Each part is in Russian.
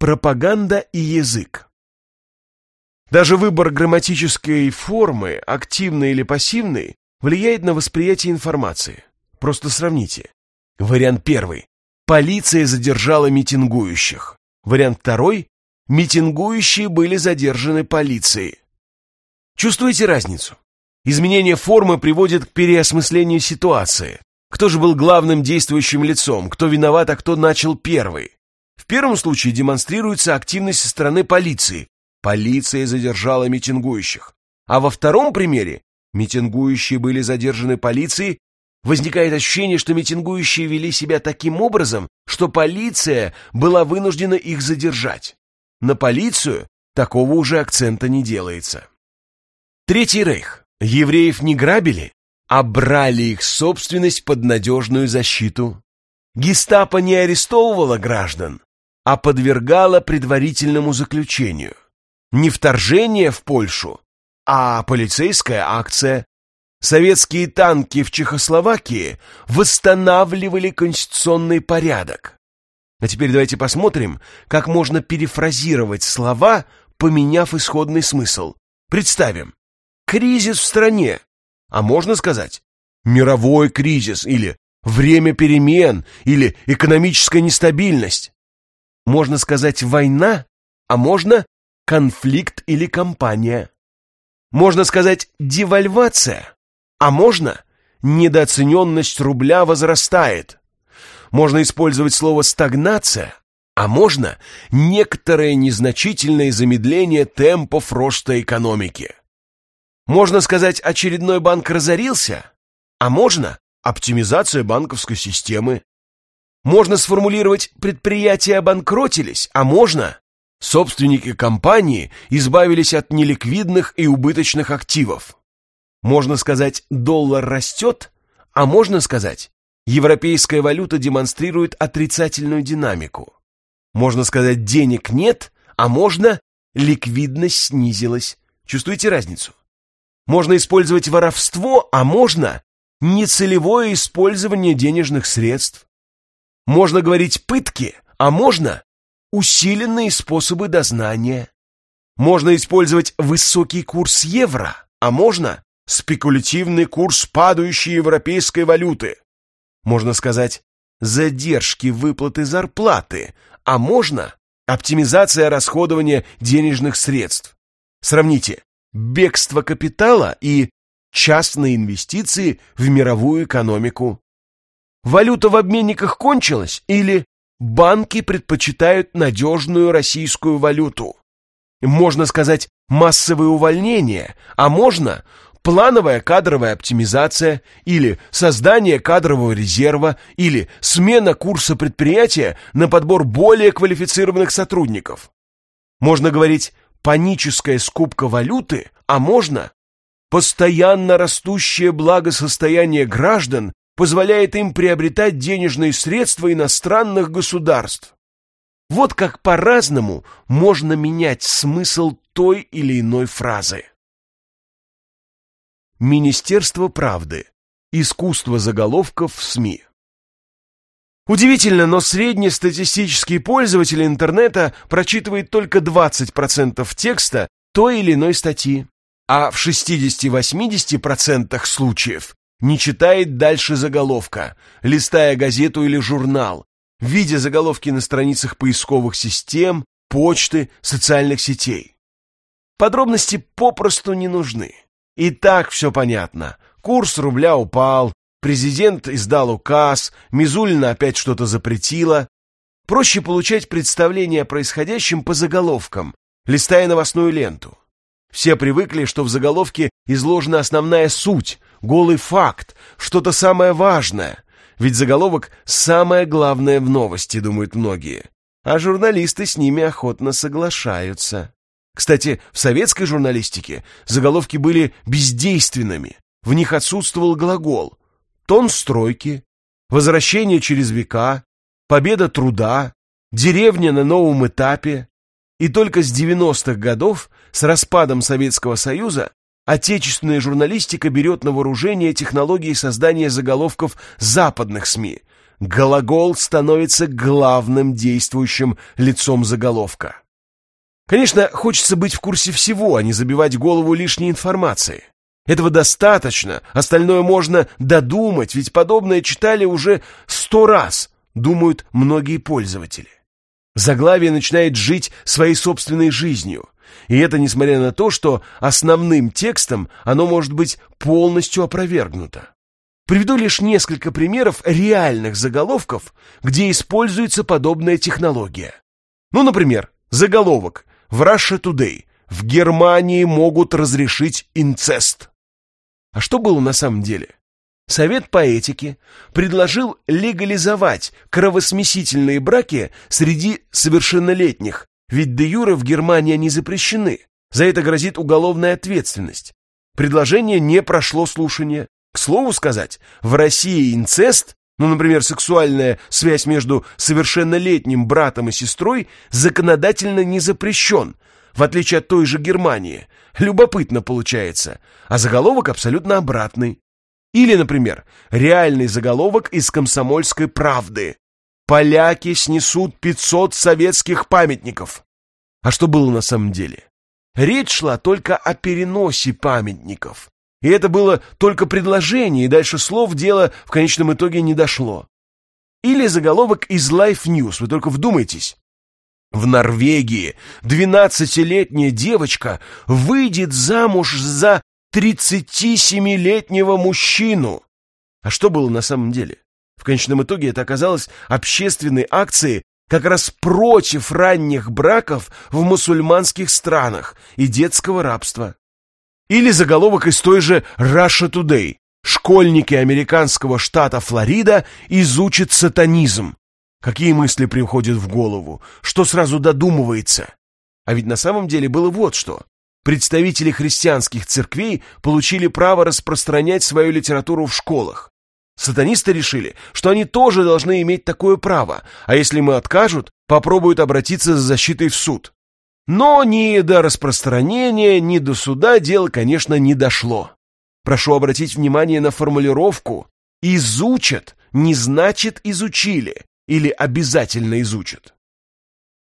Пропаганда и язык. Даже выбор грамматической формы, активной или пассивной, влияет на восприятие информации. Просто сравните. Вариант первый. Полиция задержала митингующих. Вариант второй. Митингующие были задержаны полицией. Чувствуете разницу? Изменение формы приводит к переосмыслению ситуации. Кто же был главным действующим лицом, кто виноват, а кто начал первый? В первом случае демонстрируется активность со стороны полиции. Полиция задержала митингующих. А во втором примере митингующие были задержаны полицией, возникает ощущение, что митингующие вели себя таким образом, что полиция была вынуждена их задержать. На полицию такого уже акцента не делается. Третий рейх. Евреев не грабили, а брали их собственность под надежную защиту. Гестапо не арестовывало граждан, а подвергала предварительному заключению. Не вторжение в Польшу, а полицейская акция. Советские танки в Чехословакии восстанавливали конституционный порядок. А теперь давайте посмотрим, как можно перефразировать слова, поменяв исходный смысл. Представим. Кризис в стране. А можно сказать мировой кризис или время перемен или экономическая нестабильность. Можно сказать «война», а можно «конфликт» или «кампания». Можно сказать «девальвация», а можно «недооцененность рубля возрастает». Можно использовать слово «стагнация», а можно некоторое незначительное замедление темпов роста экономики. Можно сказать «очередной банк разорился», а можно «оптимизация банковской системы». Можно сформулировать «предприятия обанкротились», а можно «собственники компании избавились от неликвидных и убыточных активов». Можно сказать «доллар растет», а можно сказать «европейская валюта демонстрирует отрицательную динамику». Можно сказать «денег нет», а можно «ликвидность снизилась». Чувствуете разницу? Можно использовать воровство, а можно нецелевое использование денежных средств. Можно говорить пытки, а можно усиленные способы дознания. Можно использовать высокий курс евро, а можно спекулятивный курс падающей европейской валюты. Можно сказать задержки выплаты зарплаты, а можно оптимизация расходования денежных средств. Сравните бегство капитала и частные инвестиции в мировую экономику. Валюта в обменниках кончилась или банки предпочитают надежную российскую валюту? Можно сказать массовые увольнения, а можно плановая кадровая оптимизация или создание кадрового резерва или смена курса предприятия на подбор более квалифицированных сотрудников. Можно говорить паническая скупка валюты, а можно Постоянно растущее благосостояние граждан позволяет им приобретать денежные средства иностранных государств. Вот как по-разному можно менять смысл той или иной фразы. Министерство правды. Искусство заголовков в СМИ. Удивительно, но среднестатистический пользователь интернета прочитывает только 20% текста той или иной статьи а в 60-80% случаев не читает дальше заголовка, листая газету или журнал, видя заголовки на страницах поисковых систем, почты, социальных сетей. Подробности попросту не нужны. И так все понятно. Курс рубля упал, президент издал указ, Мизулина опять что-то запретила. Проще получать представление о происходящем по заголовкам, листая новостную ленту. Все привыкли, что в заголовке изложена основная суть, голый факт, что-то самое важное. Ведь заголовок – самое главное в новости, думают многие. А журналисты с ними охотно соглашаются. Кстати, в советской журналистике заголовки были бездейственными. В них отсутствовал глагол. Тон стройки, возвращение через века, победа труда, деревня на новом этапе, и только с 90-х годов, с распадом Советского Союза, отечественная журналистика берет на вооружение технологии создания заголовков западных СМИ, глагол становится главным действующим лицом заголовка. Конечно, хочется быть в курсе всего, а не забивать голову лишней информацией. Этого достаточно, остальное можно додумать, ведь подобное читали уже сто раз, думают многие пользователи. Заглавие начинает жить своей собственной жизнью. И это несмотря на то, что основным текстом оно может быть полностью опровергнуто. Приведу лишь несколько примеров реальных заголовков, где используется подобная технология. Ну, например, заголовок в Russia Today в Германии могут разрешить инцест. А что было на самом деле? Совет по этике предложил легализовать кровосмесительные браки среди совершеннолетних, ведь де юре в Германии они запрещены. За это грозит уголовная ответственность. Предложение не прошло слушания. К слову сказать, в России инцест, ну, например, сексуальная связь между совершеннолетним братом и сестрой, законодательно не запрещен, в отличие от той же Германии. Любопытно получается, а заголовок абсолютно обратный. Или, например, реальный заголовок из «Комсомольской правды». «Поляки снесут 500 советских памятников». А что было на самом деле? Речь шла только о переносе памятников. И это было только предложение, и дальше слов дело в конечном итоге не дошло. Или заголовок из Life News, вы только вдумайтесь. В Норвегии 12-летняя девочка выйдет замуж за 37-летнего мужчину. А что было на самом деле? В конечном итоге это оказалось общественной акцией как раз против ранних браков в мусульманских странах и детского рабства. Или заголовок из той же Russia Today. Школьники американского штата Флорида изучат сатанизм. Какие мысли приходят в голову? Что сразу додумывается? А ведь на самом деле было вот что. Представители христианских церквей получили право распространять свою литературу в школах. Сатанисты решили, что они тоже должны иметь такое право, а если мы откажут, попробуют обратиться за защитой в суд. Но ни до распространения, ни до суда дело, конечно, не дошло. Прошу обратить внимание на формулировку «изучат» не значит «изучили» или «обязательно изучат».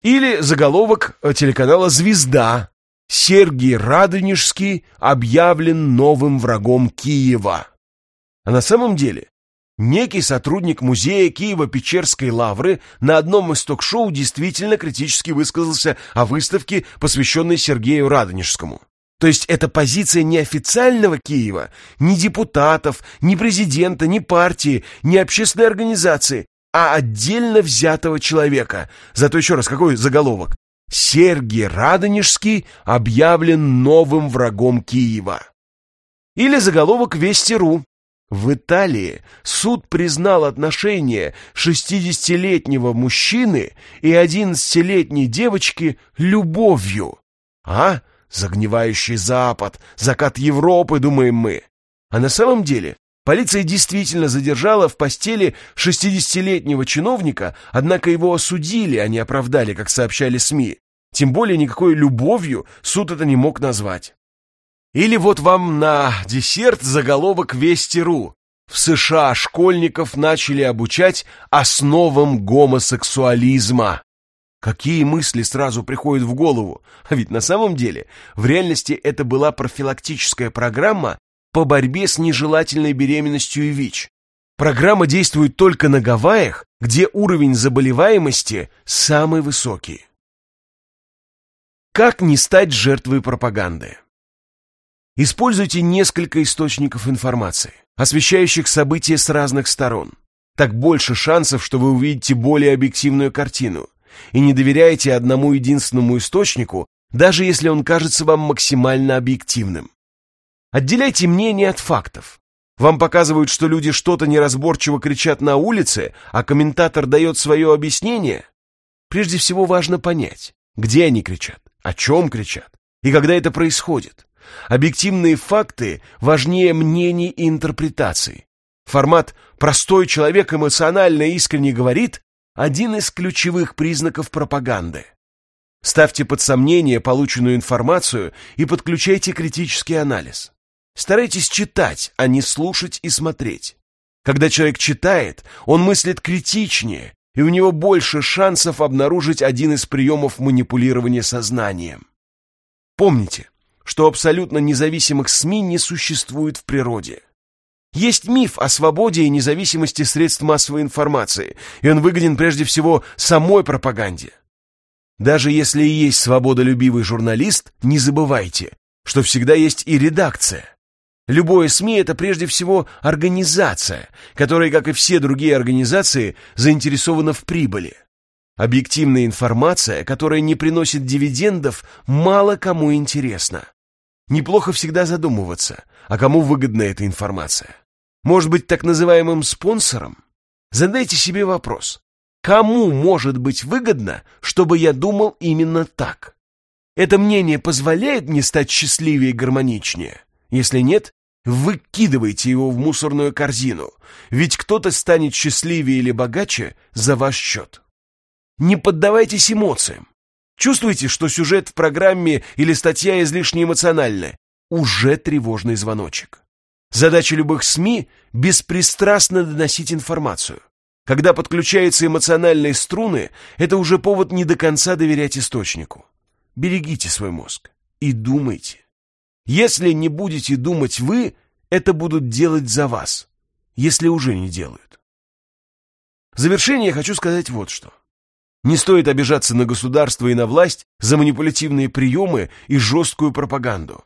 Или заголовок телеканала «Звезда» Сергий Радонежский объявлен новым врагом Киева. А на самом деле, некий сотрудник музея Киево-Печерской лавры на одном из ток-шоу действительно критически высказался о выставке, посвященной Сергею Радонежскому. То есть это позиция не официального Киева, ни депутатов, ни президента, ни партии, ни общественной организации, а отдельно взятого человека. Зато еще раз, какой заголовок? Сергий Радонежский объявлен новым врагом Киева. Или заголовок Вести.ру. В Италии суд признал отношения 60-летнего мужчины и 11-летней девочки любовью. А? Загнивающий Запад, закат Европы, думаем мы. А на самом деле Полиция действительно задержала в постели 60-летнего чиновника, однако его осудили, а не оправдали, как сообщали СМИ. Тем более никакой любовью суд это не мог назвать. Или вот вам на десерт заголовок Вести.ру. В США школьников начали обучать основам гомосексуализма. Какие мысли сразу приходят в голову? А ведь на самом деле в реальности это была профилактическая программа по борьбе с нежелательной беременностью и ВИЧ. Программа действует только на Гавайях, где уровень заболеваемости самый высокий. Как не стать жертвой пропаганды? Используйте несколько источников информации, освещающих события с разных сторон. Так больше шансов, что вы увидите более объективную картину. И не доверяйте одному единственному источнику, даже если он кажется вам максимально объективным. Отделяйте мнение от фактов. Вам показывают, что люди что-то неразборчиво кричат на улице, а комментатор дает свое объяснение. Прежде всего важно понять, где они кричат, о чем кричат и когда это происходит. Объективные факты важнее мнений и интерпретаций. Формат «простой человек эмоционально искренне говорит» – один из ключевых признаков пропаганды. Ставьте под сомнение полученную информацию и подключайте критический анализ. Старайтесь читать, а не слушать и смотреть. Когда человек читает, он мыслит критичнее, и у него больше шансов обнаружить один из приемов манипулирования сознанием. Помните, что абсолютно независимых СМИ не существует в природе. Есть миф о свободе и независимости средств массовой информации, и он выгоден прежде всего самой пропаганде. Даже если и есть свободолюбивый журналист, не забывайте, что всегда есть и редакция. Любое СМИ – это прежде всего организация, которая, как и все другие организации, заинтересована в прибыли. Объективная информация, которая не приносит дивидендов, мало кому интересна. Неплохо всегда задумываться, а кому выгодна эта информация. Может быть, так называемым спонсором? Задайте себе вопрос. Кому может быть выгодно, чтобы я думал именно так? Это мнение позволяет мне стать счастливее и гармоничнее? Если нет, выкидывайте его в мусорную корзину, ведь кто-то станет счастливее или богаче за ваш счет. Не поддавайтесь эмоциям. Чувствуете, что сюжет в программе или статья излишне эмоциональна? Уже тревожный звоночек. Задача любых СМИ – беспристрастно доносить информацию. Когда подключаются эмоциональные струны, это уже повод не до конца доверять источнику. Берегите свой мозг и думайте. Если не будете думать вы, это будут делать за вас, если уже не делают. В завершение я хочу сказать вот что. Не стоит обижаться на государство и на власть за манипулятивные приемы и жесткую пропаганду.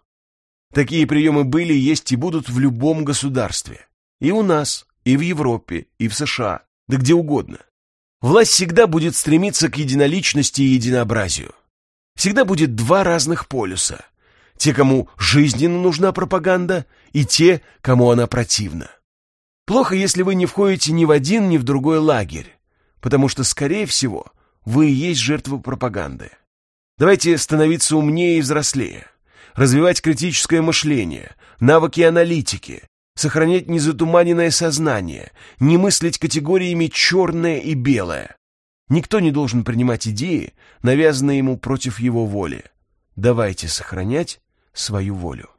Такие приемы были, есть и будут в любом государстве. И у нас, и в Европе, и в США, да где угодно. Власть всегда будет стремиться к единоличности и единообразию. Всегда будет два разных полюса – те, кому жизненно нужна пропаганда, и те, кому она противна. Плохо, если вы не входите ни в один, ни в другой лагерь, потому что, скорее всего, вы и есть жертва пропаганды. Давайте становиться умнее и взрослее, развивать критическое мышление, навыки аналитики, сохранять незатуманенное сознание, не мыслить категориями черное и белое. Никто не должен принимать идеи, навязанные ему против его воли. Давайте сохранять свою волю.